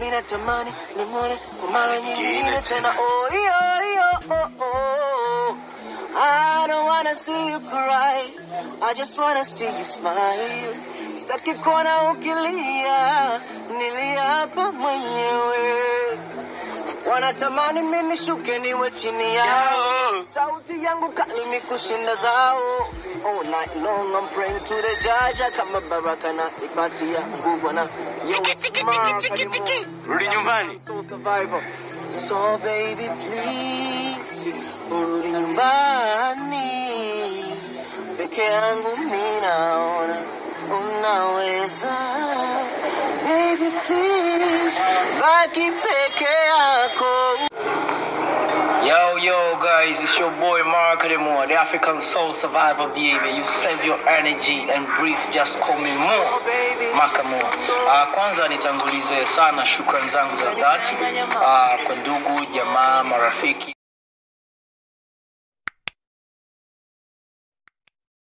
Ninatamani nimwone kwa mara nyingine tena. Oh, oh, oh. I don't wanna see you cry. I just wanna see you smile. Sitaki kuona ukilia, niliapa mwenyewe. Wanatamani mimi nishuke niwe chini yao. Sauti yangu kali mikushinda zao. All night long I'm praying to the judge kama baraka na ipati ya na Chiki, chiki, chiki, chiki, chiki. Rudi nyumbani. Soul survivor. So baby please urudi nyumbani. Peke yangu mimi naona unaweza. Baby please baki peke yako. Guys, it's your boy Mark Demore, the African Soul Survivor of the Year. You save your energy and breathe, just call me Mo Makamo. Uh, kwanza nitangulize sana shukrani zangu za dhati uh, kwa ndugu, jamaa, marafiki